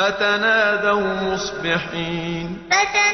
فتنادوا مصبحين. فتنادوا